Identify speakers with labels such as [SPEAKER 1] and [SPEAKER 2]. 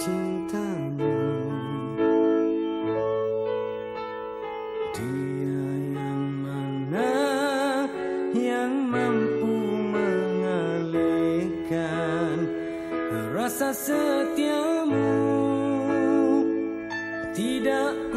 [SPEAKER 1] cintamu. Dia yang mana yang mampu mengalihkan rasa setiamu? Tidak